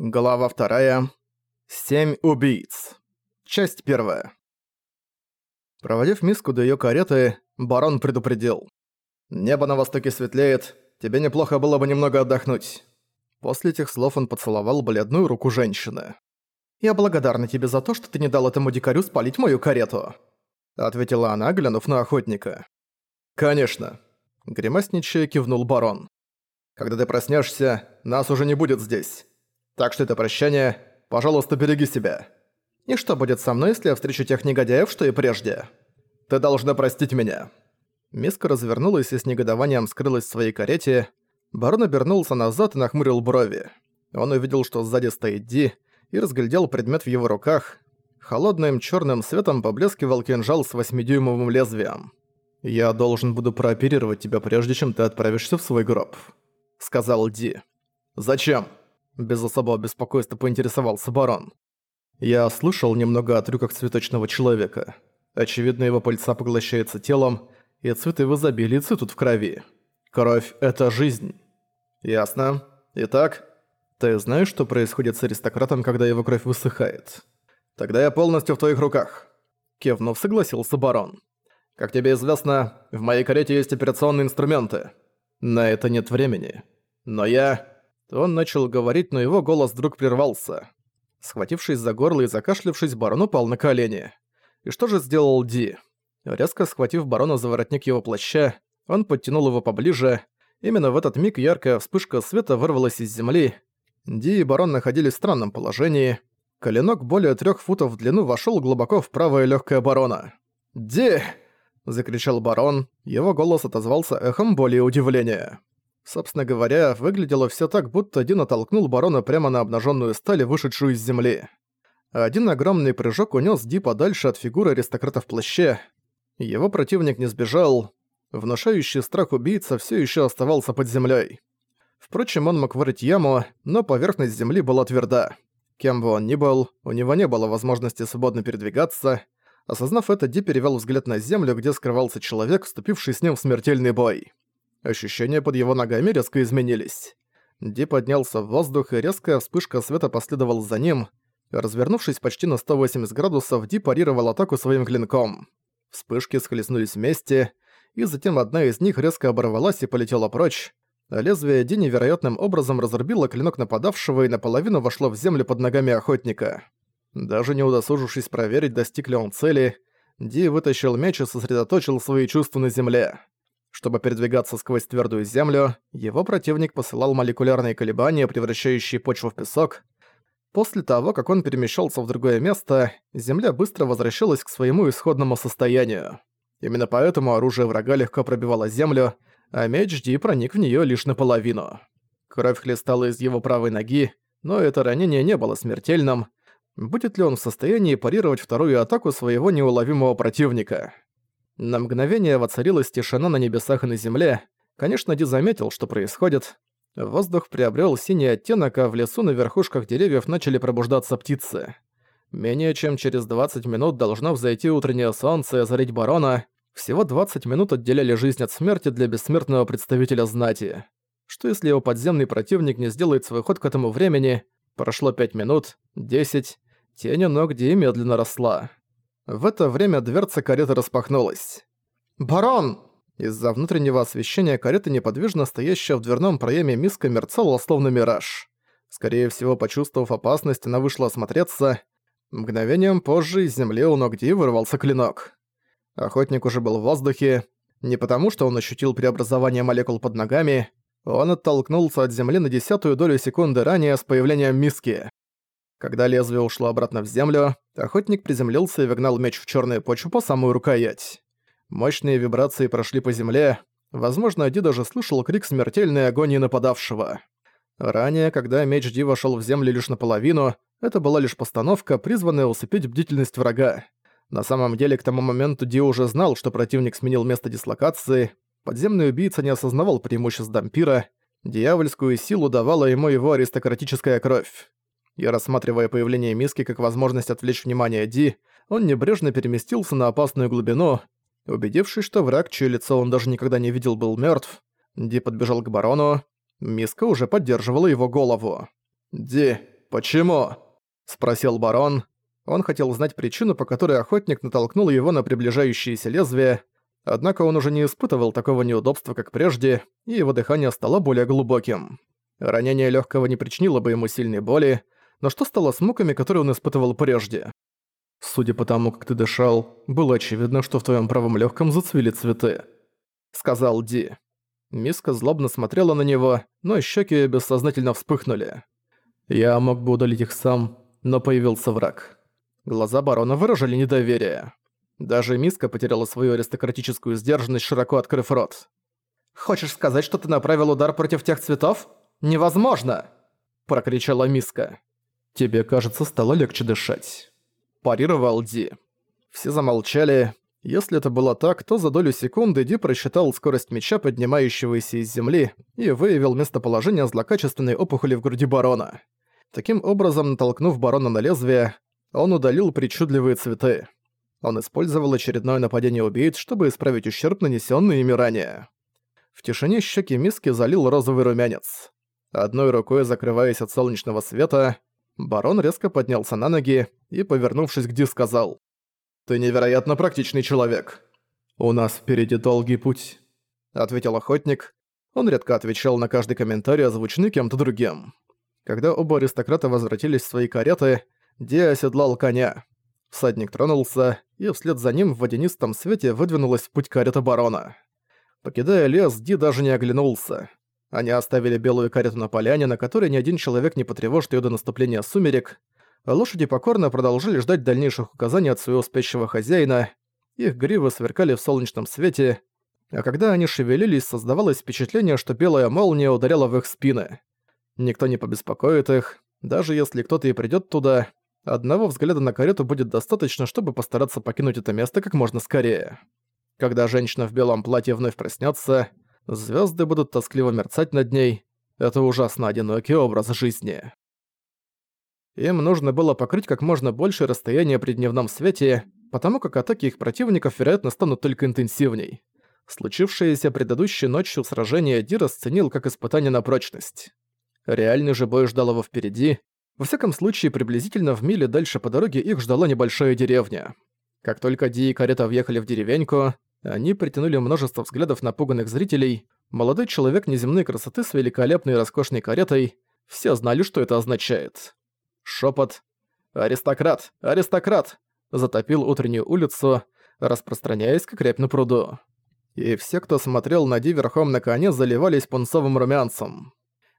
Глава вторая. Семь убийц. Часть первая. Проводив миску до её кареты, барон предупредил. «Небо на востоке светлеет, тебе неплохо было бы немного отдохнуть». После этих слов он поцеловал бледную руку женщины. «Я благодарна тебе за то, что ты не дал этому дикарю спалить мою карету», ответила она, глянув на охотника. «Конечно», — гримасничая кивнул барон. «Когда ты проснешься, нас уже не будет здесь». Так что это прощание. Пожалуйста, береги себя. И что будет со мной, если я встречу тех негодяев, что и прежде? Ты должна простить меня». Миска развернулась и с негодованием скрылась в своей карете. Барон обернулся назад и нахмурил брови. Он увидел, что сзади стоит Ди, и разглядел предмет в его руках. Холодным черным светом поблескивал кинжал с восьмидюймовым лезвием. «Я должен буду прооперировать тебя, прежде чем ты отправишься в свой гроб», — сказал Ди. «Зачем?» Без особого беспокойства поинтересовался барон. Я слышал немного о трюках цветочного человека. Очевидно, его пыльца поглощается телом, и цветы в изобилии цветут в крови. Кровь — это жизнь. Ясно. Итак, ты знаешь, что происходит с аристократом, когда его кровь высыхает? Тогда я полностью в твоих руках. Кивнув, согласился барон. Как тебе известно, в моей карете есть операционные инструменты. На это нет времени. Но я... Он начал говорить, но его голос вдруг прервался. Схватившись за горло и закашлявшись, барон упал на колени. И что же сделал Ди? Резко схватив барона за воротник его плаща, он подтянул его поближе. Именно в этот миг яркая вспышка света вырвалась из земли. Ди и барон находились в странном положении. Коленок более трех футов в длину вошел глубоко в правое легкое барона. «Ди!» – закричал барон. Его голос отозвался эхом боли и удивления. Собственно говоря, выглядело все так, будто один оттолкнул барона прямо на обнаженную сталь, вышедшую из земли. Один огромный прыжок унес Ди подальше от фигуры аристократа в плаще. Его противник не сбежал. Внушающий страх убийца все еще оставался под землей. Впрочем, он мог вырыть яму, но поверхность земли была тверда. Кем бы он ни был, у него не было возможности свободно передвигаться. Осознав это, Ди перевел взгляд на землю, где скрывался человек, вступивший с ним в смертельный бой. Ощущения под его ногами резко изменились. Ди поднялся в воздух, и резкая вспышка света последовала за ним. Развернувшись почти на 180 градусов, Ди парировал атаку своим клинком. Вспышки схлестнулись вместе, и затем одна из них резко оборвалась и полетела прочь. Лезвие Ди невероятным образом разрубило клинок нападавшего и наполовину вошло в землю под ногами охотника. Даже не удосужившись проверить, достиг ли он цели, Ди вытащил меч и сосредоточил свои чувства на земле. Чтобы передвигаться сквозь твердую землю, его противник посылал молекулярные колебания, превращающие почву в песок. После того, как он перемещался в другое место, земля быстро возвращалась к своему исходному состоянию. Именно поэтому оружие врага легко пробивало землю, а меч Ди проник в нее лишь наполовину. Кровь хлестала из его правой ноги, но это ранение не было смертельным. Будет ли он в состоянии парировать вторую атаку своего неуловимого противника? На мгновение воцарилась тишина на небесах и на земле. Конечно, Ди заметил, что происходит. Воздух приобрел синий оттенок, а в лесу на верхушках деревьев начали пробуждаться птицы. Менее чем через 20 минут должно взойти утреннее солнце и озарить барона. Всего 20 минут отделяли жизнь от смерти для бессмертного представителя знати. Что если его подземный противник не сделает свой ход к этому времени? Прошло 5 минут, 10. Тень у ног Ди медленно росла. В это время дверца кареты распахнулась. «Барон!» Из-за внутреннего освещения кареты неподвижно стоящая в дверном проеме миска мерцала словно мираж. Скорее всего, почувствовав опасность, она вышла осмотреться. Мгновением позже из земли у ногти вырвался клинок. Охотник уже был в воздухе. Не потому, что он ощутил преобразование молекул под ногами, он оттолкнулся от земли на десятую долю секунды ранее с появлением миски. Когда лезвие ушло обратно в землю, охотник приземлился и вогнал меч в черную почву по самую рукоять. Мощные вибрации прошли по земле. Возможно, Ди даже слышал крик смертельной агонии нападавшего. Ранее, когда меч Ди вошел в землю лишь наполовину, это была лишь постановка, призванная усыпить бдительность врага. На самом деле, к тому моменту Ди уже знал, что противник сменил место дислокации. Подземный убийца не осознавал преимуществ Дампира. Дьявольскую силу давала ему его аристократическая кровь и рассматривая появление миски как возможность отвлечь внимание Ди, он небрежно переместился на опасную глубину. Убедившись, что враг, чье лицо он даже никогда не видел, был мертв, Ди подбежал к барону. Миска уже поддерживала его голову. «Ди, почему?» – спросил барон. Он хотел знать причину, по которой охотник натолкнул его на приближающееся лезвие, однако он уже не испытывал такого неудобства, как прежде, и его дыхание стало более глубоким. Ранение легкого не причинило бы ему сильной боли, но что стало с муками, которые он испытывал прежде? Судя по тому, как ты дышал, было очевидно, что в твоем правом легком зацвели цветы. Сказал Ди. Миска злобно смотрела на него, но щеки бессознательно вспыхнули. Я мог бы удалить их сам, но появился враг. Глаза барона выражали недоверие. Даже Миска потеряла свою аристократическую сдержанность, широко открыв рот. «Хочешь сказать, что ты направил удар против тех цветов? Невозможно!» – прокричала Миска. «Тебе, кажется, стало легче дышать». Парировал Ди. Все замолчали. Если это было так, то за долю секунды Ди просчитал скорость меча, поднимающегося из земли, и выявил местоположение злокачественной опухоли в груди барона. Таким образом, натолкнув барона на лезвие, он удалил причудливые цветы. Он использовал очередное нападение убийц, чтобы исправить ущерб, нанесенный ими ранее. В тишине щеки миски залил розовый румянец. Одной рукой закрываясь от солнечного света, Барон резко поднялся на ноги и, повернувшись к Ди, сказал. «Ты невероятно практичный человек». «У нас впереди долгий путь», — ответил охотник. Он редко отвечал на каждый комментарий, озвученный кем-то другим. Когда оба аристократа возвратились в свои кареты, Ди оседлал коня. Всадник тронулся, и вслед за ним в водянистом свете выдвинулась путь карета барона. Покидая лес, Ди даже не оглянулся. Они оставили белую карету на поляне, на которой ни один человек не потревожит её до наступления сумерек, лошади покорно продолжили ждать дальнейших указаний от своего спящего хозяина, их гривы сверкали в солнечном свете, а когда они шевелились, создавалось впечатление, что белая молния ударяла в их спины. Никто не побеспокоит их, даже если кто-то и придёт туда, одного взгляда на карету будет достаточно, чтобы постараться покинуть это место как можно скорее. Когда женщина в белом платье вновь проснётся, Звезды будут тоскливо мерцать над ней. Это ужасно одинокий образ жизни. Им нужно было покрыть как можно большее расстояние при дневном свете, потому как атаки их противников, вероятно, станут только интенсивней. Случившееся предыдущей ночью сражение Ди расценил как испытание на прочность. Реальный же бой ждал его впереди. Во всяком случае, приблизительно в миле дальше по дороге их ждала небольшая деревня. Как только Ди и карета въехали в деревеньку, они притянули множество взглядов напуганных зрителей. Молодой человек неземной красоты с великолепной и роскошной каретой. Все знали, что это означает. Шепот. «Аристократ! Аристократ!» затопил утреннюю улицу, распространяясь как рябь на пруду. И все, кто смотрел на Ди верхом на коне, заливались пунцовым румянцем.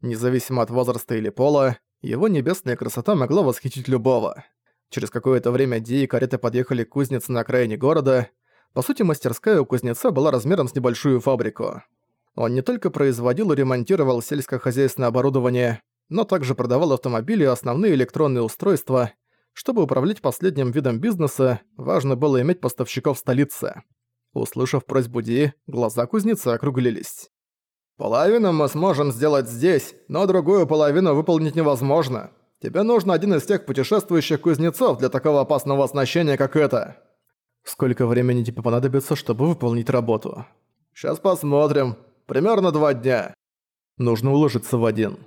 Независимо от возраста или пола, его небесная красота могла восхитить любого. Через какое-то время Ди и кареты подъехали к кузнице на окраине города, по сути, мастерская у кузнеца была размером с небольшую фабрику. Он не только производил и ремонтировал сельскохозяйственное оборудование, но также продавал автомобили и основные электронные устройства. Чтобы управлять последним видом бизнеса, важно было иметь поставщиков в столице. Услышав просьбу Ди, глаза кузнеца округлились. «Половину мы сможем сделать здесь, но другую половину выполнить невозможно. Тебе нужно один из тех путешествующих кузнецов для такого опасного оснащения, как это». Сколько времени тебе понадобится, чтобы выполнить работу? Сейчас посмотрим. Примерно два дня. Нужно уложиться в один.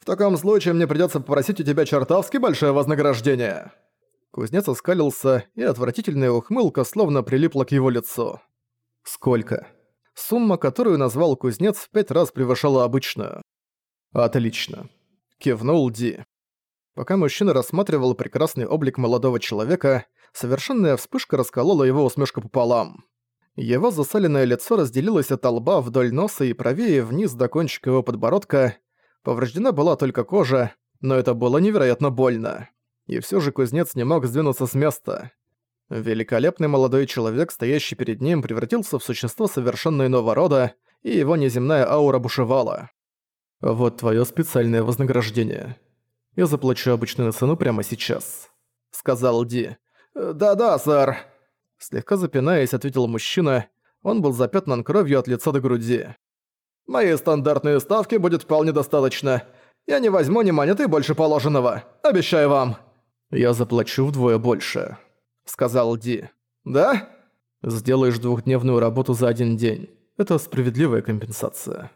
В таком случае мне придётся попросить у тебя чертовски большое вознаграждение. Кузнец оскалился, и отвратительная ухмылка словно прилипла к его лицу. Сколько? Сумма, которую назвал кузнец, пять раз превышала обычную. Отлично. Кивнул Ди. Пока мужчина рассматривал прекрасный облик молодого человека, совершенная вспышка расколола его усмешку пополам. Его засаленное лицо разделилось от лба вдоль носа и правее вниз до кончика его подбородка. Повреждена была только кожа, но это было невероятно больно. И все же кузнец не мог сдвинуться с места. Великолепный молодой человек, стоящий перед ним, превратился в существо совершенно иного рода, и его неземная аура бушевала. «Вот твое специальное вознаграждение», я заплачу обычную цену прямо сейчас», — сказал Ди. «Да-да, сэр». Слегка запинаясь, ответил мужчина. Он был запятнан кровью от лица до груди. «Мои стандартные ставки будет вполне достаточно. Я не возьму ни монеты больше положенного. Обещаю вам». «Я заплачу вдвое больше», — сказал Ди. «Да?» «Сделаешь двухдневную работу за один день. Это справедливая компенсация».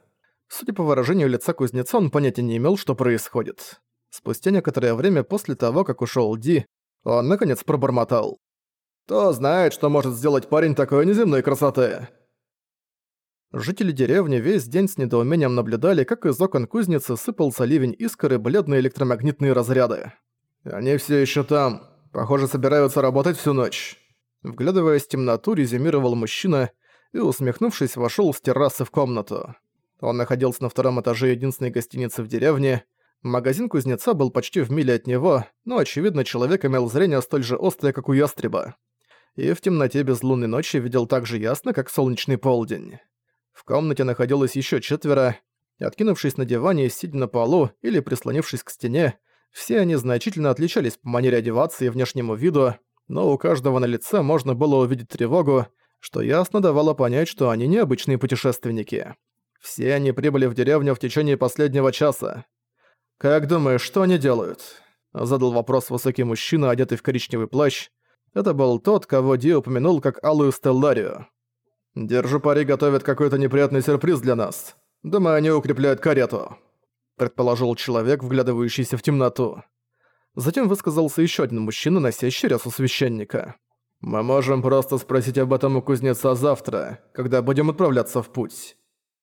Судя по выражению лица кузнеца, он понятия не имел, что происходит. Спустя некоторое время после того, как ушёл Ди, он наконец пробормотал. «Кто знает, что может сделать парень такой неземной красоты?» Жители деревни весь день с недоумением наблюдали, как из окон кузницы сыпался ливень искр и бледные электромагнитные разряды. «Они все еще там. Похоже, собираются работать всю ночь». Вглядываясь в темноту, резюмировал мужчина и, усмехнувшись, вошел с террасы в комнату. Он находился на втором этаже единственной гостиницы в деревне. Магазин кузнеца был почти в миле от него, но, очевидно, человек имел зрение столь же острое, как у ястреба. И в темноте безлунной ночи видел так же ясно, как солнечный полдень. В комнате находилось еще четверо. Откинувшись на диване, сидя на полу или прислонившись к стене, все они значительно отличались по манере одеваться и внешнему виду, но у каждого на лице можно было увидеть тревогу, что ясно давало понять, что они необычные путешественники. Все они прибыли в деревню в течение последнего часа. «Как думаешь, что они делают?» Задал вопрос высокий мужчина, одетый в коричневый плащ. Это был тот, кого Ди упомянул как Алую Стелларию. «Держу пари, готовят какой-то неприятный сюрприз для нас. Думаю, они укрепляют карету», — предположил человек, вглядывающийся в темноту. Затем высказался еще один мужчина, носящий рясу священника. «Мы можем просто спросить об этом у кузнеца завтра, когда будем отправляться в путь.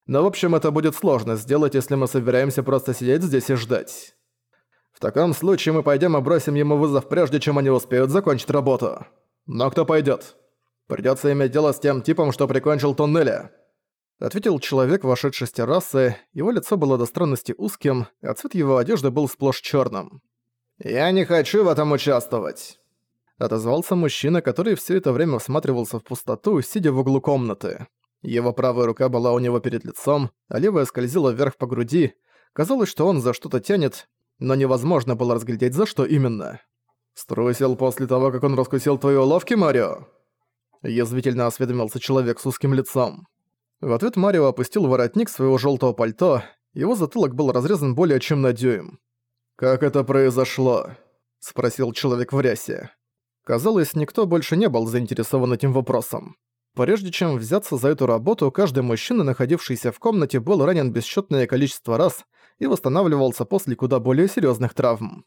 Но в общем это будет сложно сделать, если мы собираемся просто сидеть здесь и ждать. В таком случае мы пойдем и бросим ему вызов прежде, чем они успеют закончить работу. Но кто пойдет? Придётся иметь дело с тем типом, что прикончил туннеля», — ответил человек, вошедший с террасы. Его лицо было до странности узким, а цвет его одежды был сплошь чёрным. «Я не хочу в этом участвовать», — отозвался мужчина, который всё это время всматривался в пустоту, сидя в углу комнаты. Его правая рука была у него перед лицом, а левая скользила вверх по груди. Казалось, что он за что-то тянет, но невозможно было разглядеть, за что именно. «Струсил после того, как он раскусил твои уловки, Марио?» Язвительно осведомился человек с узким лицом. В ответ Марио опустил воротник своего желтого пальто, его затылок был разрезан более чем на дюйм. «Как это произошло?» – спросил человек в рясе. Казалось, никто больше не был заинтересован этим вопросом. Прежде чем взяться за эту работу, каждый мужчина, находившийся в комнате, был ранен бесчетное количество раз и восстанавливался после куда более серьезных травм.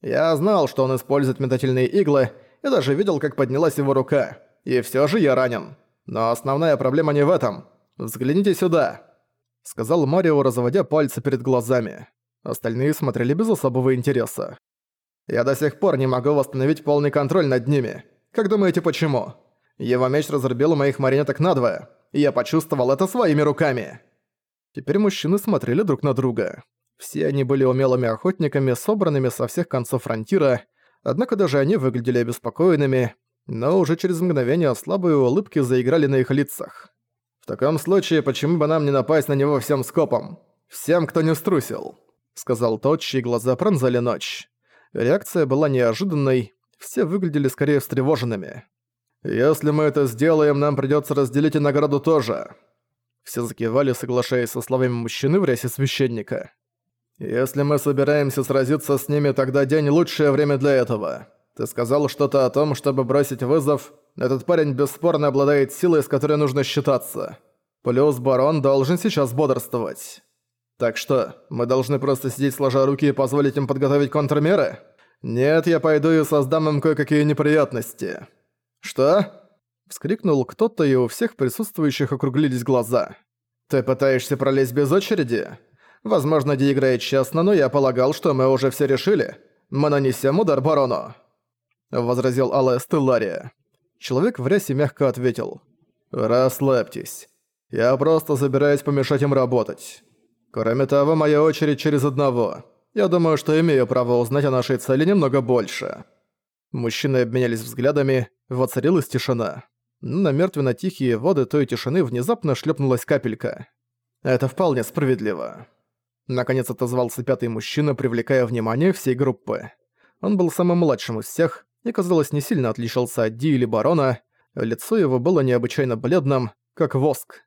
Я знал, что он использует метательные иглы, и даже видел, как поднялась его рука. И все же я ранен. Но основная проблема не в этом. Взгляните сюда», — сказал Марио, разводя пальцы перед глазами. Остальные смотрели без особого интереса. «Я до сих пор не могу восстановить полный контроль над ними. Как думаете, почему? Его меч разрубил моих марионеток надвое, и я почувствовал это своими руками». Теперь мужчины смотрели друг на друга. Все они были умелыми охотниками, собранными со всех концов фронтира, однако даже они выглядели обеспокоенными, но уже через мгновение слабые улыбки заиграли на их лицах. «В таком случае, почему бы нам не напасть на него всем скопом? Всем, кто не струсил?» — сказал тот, чьи глаза пронзали ночь. Реакция была неожиданной, все выглядели скорее встревоженными. «Если мы это сделаем, нам придётся разделить и награду тоже». Все закивали, соглашаясь со словами мужчины в рясе священника. «Если мы собираемся сразиться с ними, тогда день – лучшее время для этого. Ты сказал что-то о том, чтобы бросить вызов. Этот парень бесспорно обладает силой, с которой нужно считаться. Плюс барон должен сейчас бодрствовать. Так что, мы должны просто сидеть сложа руки и позволить им подготовить контрмеры? Нет, я пойду и создам им кое-какие неприятности. Что? Вскрикнул кто-то, и у всех присутствующих округлились глаза. Ты пытаешься пролезть без очереди? Возможно, Ди играет честно, но я полагал, что мы уже все решили. Мы нанесем удар барону возразил Алая Стеллария. Человек в рясе мягко ответил. «Расслабьтесь. Я просто собираюсь помешать им работать. Кроме того, моя очередь через одного. Я думаю, что имею право узнать о нашей цели немного больше». Мужчины обменялись взглядами, воцарилась тишина. На мертвенно-тихие воды той тишины внезапно шлепнулась капелька. «Это вполне справедливо». Наконец отозвался пятый мужчина, привлекая внимание всей группы. Он был самым младшим из всех, и, казалось, не сильно отличался от Ди или Барона, лицо его было необычайно бледным, как воск.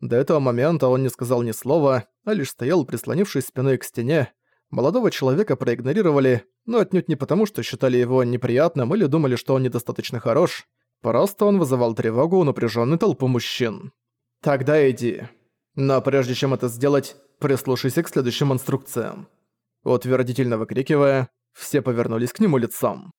До этого момента он не сказал ни слова, а лишь стоял, прислонившись спиной к стене. Молодого человека проигнорировали, но отнюдь не потому, что считали его неприятным или думали, что он недостаточно хорош. Просто он вызывал тревогу у напряженной толпы мужчин. «Тогда иди. Но прежде чем это сделать, прислушайся к следующим инструкциям». Утвердительно выкрикивая, все повернулись к нему лицом.